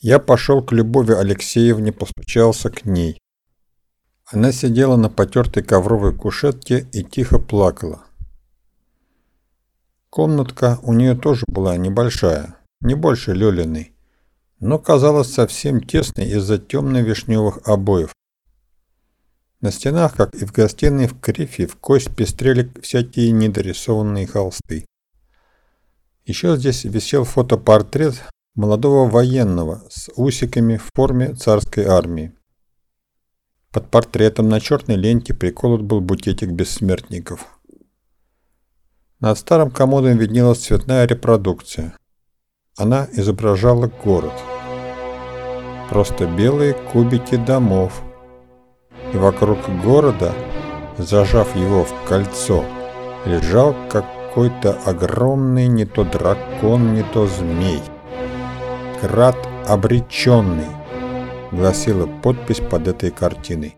Я пошел к Любови Алексеевне, постучался к ней. Она сидела на потертой ковровой кушетке и тихо плакала. Комнатка у нее тоже была небольшая, не больше Лёлиной, но казалась совсем тесной из-за темно-вишневых обоев. На стенах, как и в гостиной в крифе, в кость пестрели всякие недорисованные холсты. Еще здесь висел фотопортрет молодого военного с усиками в форме царской армии. Под портретом на черной ленте приколот был букетик бессмертников. Над старым комодом виднелась цветная репродукция. Она изображала город. Просто белые кубики домов. И вокруг города, зажав его в кольцо, лежал какой-то огромный не то дракон, не то змей. «Крат обреченный», — гласила подпись под этой картиной.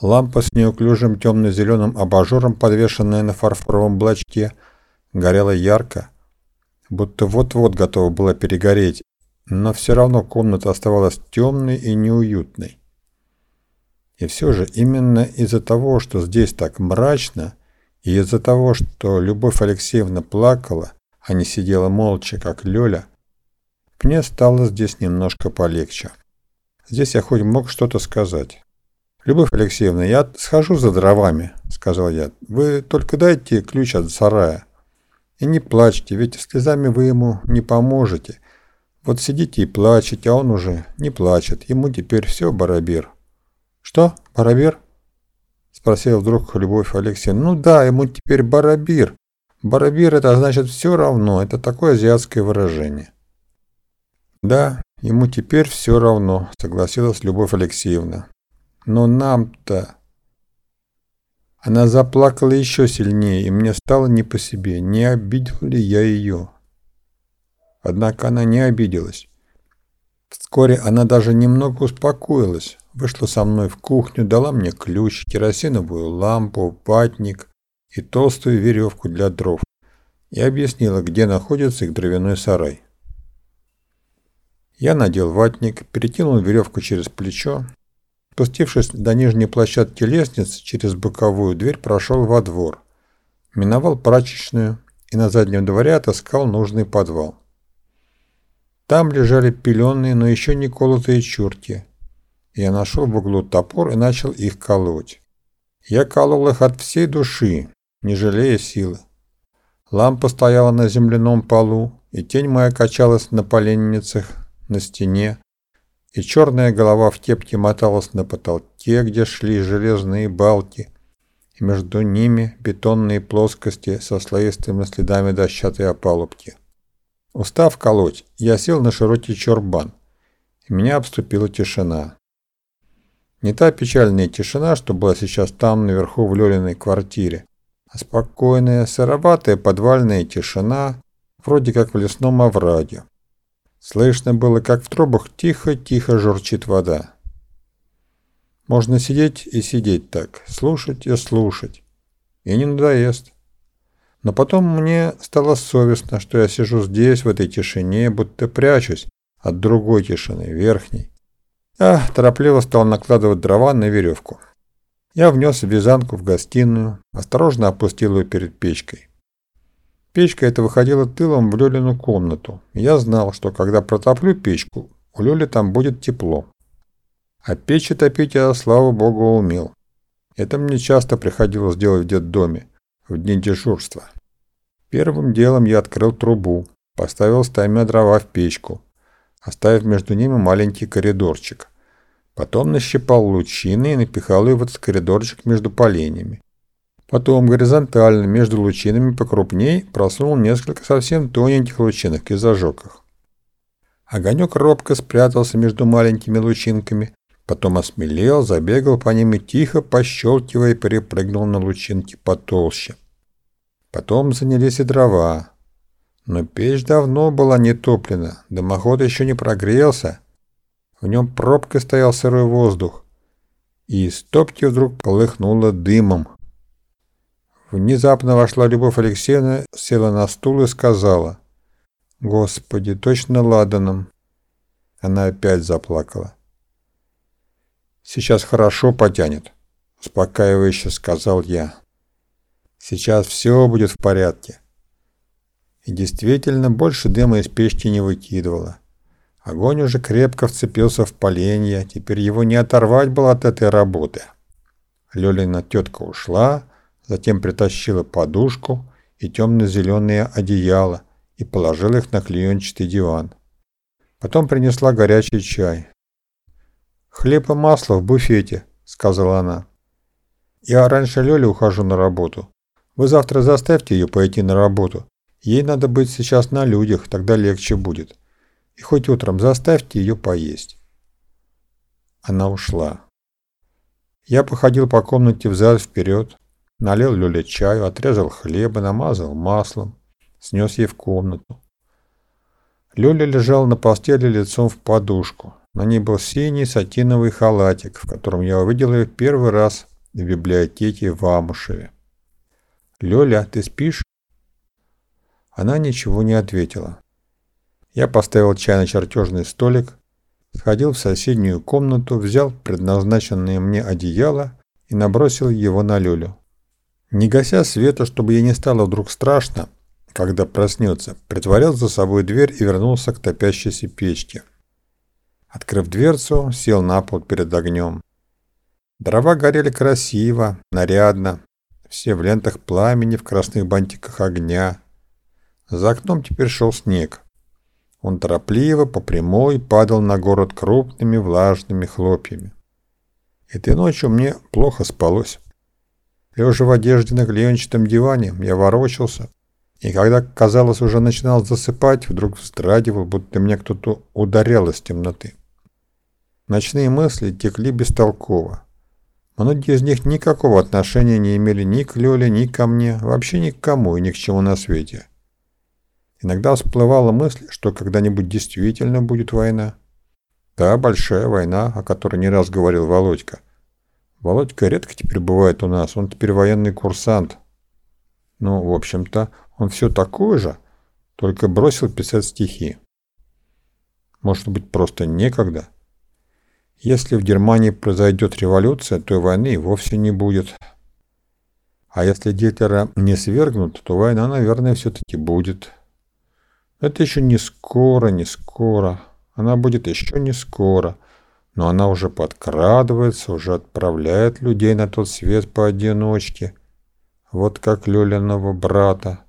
Лампа с неуклюжим темно-зеленым абажуром, подвешенная на фарфоровом блочке, горела ярко, будто вот-вот готова была перегореть, но все равно комната оставалась темной и неуютной. И все же именно из-за того, что здесь так мрачно, и из-за того, что Любовь Алексеевна плакала, а не сидела молча, как Лёля, мне стало здесь немножко полегче. Здесь я хоть мог что-то сказать. «Любовь Алексеевна, я схожу за дровами», — сказал я. «Вы только дайте ключ от сарая. И не плачьте, ведь слезами вы ему не поможете. Вот сидите и плачете, а он уже не плачет. Ему теперь все барабир». «Что, барабир?» — спросила вдруг Любовь Алексеевна. «Ну да, ему теперь барабир. Барабир — это значит все равно. Это такое азиатское выражение». «Да, ему теперь все равно», — согласилась Любовь Алексеевна. «Но нам-то...» Она заплакала еще сильнее, и мне стало не по себе, не обидел ли я ее. Однако она не обиделась. Вскоре она даже немного успокоилась, вышла со мной в кухню, дала мне ключ, керосиновую лампу, ватник и толстую веревку для дров и объяснила, где находится их дровяной сарай. Я надел ватник, перекинул веревку через плечо. Спустившись до нижней площадки лестницы, через боковую дверь прошел во двор. Миновал прачечную и на заднем дворе отыскал нужный подвал. Там лежали пеленные, но еще не колотые чурки. Я нашел в углу топор и начал их колоть. Я колол их от всей души, не жалея силы. Лампа стояла на земляном полу, и тень моя качалась на поленницах на стене, и черная голова в кепке моталась на потолке, где шли железные балки, и между ними бетонные плоскости со слоистыми следами дощатой опалубки. Устав колоть, я сел на широкий чорбан, и меня обступила тишина. Не та печальная тишина, что была сейчас там, наверху в Лёлиной квартире, а спокойная, сыроватая подвальная тишина, вроде как в лесном овраге. Слышно было, как в трубах тихо-тихо журчит вода. Можно сидеть и сидеть так, слушать и слушать. И не надоест. Но потом мне стало совестно, что я сижу здесь, в этой тишине, будто прячусь от другой тишины, верхней. Я торопливо стал накладывать дрова на веревку. Я внес вязанку в гостиную, осторожно опустил ее перед печкой. Печка эта выходила тылом в Лёлину комнату. Я знал, что когда протоплю печку, у Лёли там будет тепло. А печи топить я, слава богу, умел. Это мне часто приходилось делать в детдоме, в дни дежурства. Первым делом я открыл трубу, поставил стаймя дрова в печку, оставив между ними маленький коридорчик. Потом нащипал лучины и напихал ее в этот коридорчик между поленьями. Потом горизонтально между лучинами покрупней просунул несколько совсем тоненьких лучинок и зажег их. Огонек робко спрятался между маленькими лучинками, потом осмелел, забегал по ним и тихо, пощелкивая, перепрыгнул на лучинки потолще. Потом занялись и дрова. Но печь давно была не топлена, дымоход еще не прогрелся. В нем пробкой стоял сырой воздух, и из топки вдруг полыхнуло дымом. Внезапно вошла Любовь Алексеевна, села на стул и сказала, «Господи, точно ладаном. Она опять заплакала. «Сейчас хорошо потянет», — успокаивающе сказал я. «Сейчас все будет в порядке». И действительно, больше дыма из печки не выкидывала. Огонь уже крепко вцепился в поленья, теперь его не оторвать было от этой работы. Лёлина тетка ушла, затем притащила подушку и темно-зеленые одеяла и положила их на клеенчатый диван. Потом принесла горячий чай. «Хлеб и масло в буфете», — сказала она. «Я раньше Лёли ухожу на работу. Вы завтра заставьте ее пойти на работу. Ей надо быть сейчас на людях, тогда легче будет. И хоть утром заставьте ее поесть». Она ушла. Я походил по комнате взад-вперед, налил Лёле чаю, отрезал хлеба, намазал маслом, снес ей в комнату. Лёля лежал на постели лицом в подушку. На ней был синий сатиновый халатик, в котором я увидел ее первый раз в библиотеке в Амушеве. «Лёля, ты спишь?» Она ничего не ответила. Я поставил чай на чертежный столик, сходил в соседнюю комнату, взял предназначенное мне одеяло и набросил его на Лёлю. Не гася света, чтобы ей не стало вдруг страшно, когда проснется, притворил за собой дверь и вернулся к топящейся печке. Открыв дверцу, сел на пол перед огнем. Дрова горели красиво, нарядно, все в лентах пламени, в красных бантиках огня. За окном теперь шел снег. Он торопливо, по прямой, падал на город крупными влажными хлопьями. Этой ночью мне плохо спалось. Лежа в одежде на клеенчатом диване, я ворочался, и когда, казалось, уже начинал засыпать, вдруг вздрагивал, будто меня кто-то ударял из темноты. Ночные мысли текли бестолково. Многие из них никакого отношения не имели ни к Лёле, ни ко мне, вообще ни к кому и ни к чему на свете. Иногда всплывала мысль, что когда-нибудь действительно будет война. Да, большая война, о которой не раз говорил Володька – Володька редко теперь бывает у нас, он теперь военный курсант. Ну, в общем-то, он все такой же, только бросил писать стихи. Может быть, просто некогда? Если в Германии произойдет революция, то войны вовсе не будет. А если Гитлера не свергнут, то война, наверное, все-таки будет. Это еще не скоро, не скоро. Она будет еще не скоро но она уже подкрадывается, уже отправляет людей на тот свет поодиночке. Вот как Лёлиного брата.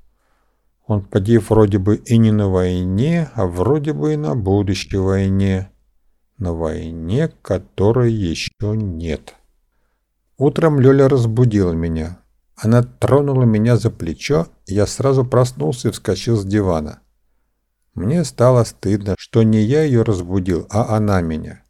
Он поди вроде бы и не на войне, а вроде бы и на будущей войне. На войне, которой еще нет. Утром Лёля разбудила меня. Она тронула меня за плечо, и я сразу проснулся и вскочил с дивана. Мне стало стыдно, что не я ее разбудил, а она меня.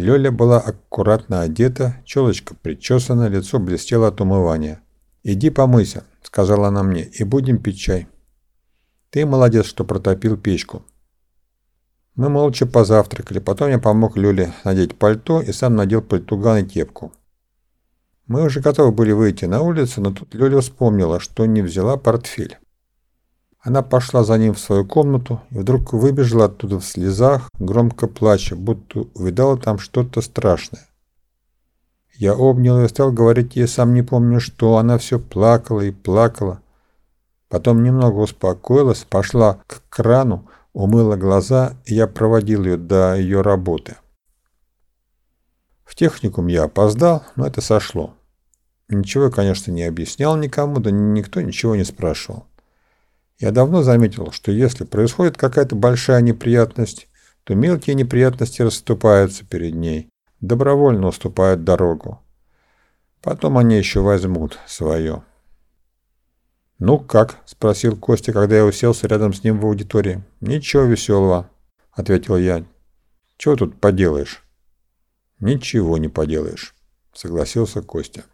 Лёля была аккуратно одета, челочка причесана, лицо блестело от умывания. «Иди помыйся», — сказала она мне, — «и будем пить чай». «Ты молодец, что протопил печку». Мы молча позавтракали, потом я помог Лёле надеть пальто и сам надел пальтуган и кепку. Мы уже готовы были выйти на улицу, но тут Лёля вспомнила, что не взяла портфель. Она пошла за ним в свою комнату и вдруг выбежала оттуда в слезах, громко плача, будто увидала там что-то страшное. Я обнял ее стал говорить ей, сам не помню что, она все плакала и плакала. Потом немного успокоилась, пошла к крану, умыла глаза, и я проводил ее до ее работы. В техникум я опоздал, но это сошло. Ничего, конечно, не объяснял никому, да никто ничего не спрашивал. Я давно заметил, что если происходит какая-то большая неприятность, то мелкие неприятности расступаются перед ней, добровольно уступают дорогу. Потом они еще возьмут свое. «Ну как?» – спросил Костя, когда я уселся рядом с ним в аудитории. «Ничего веселого», – ответил я. «Чего тут поделаешь?» «Ничего не поделаешь», – согласился Костя.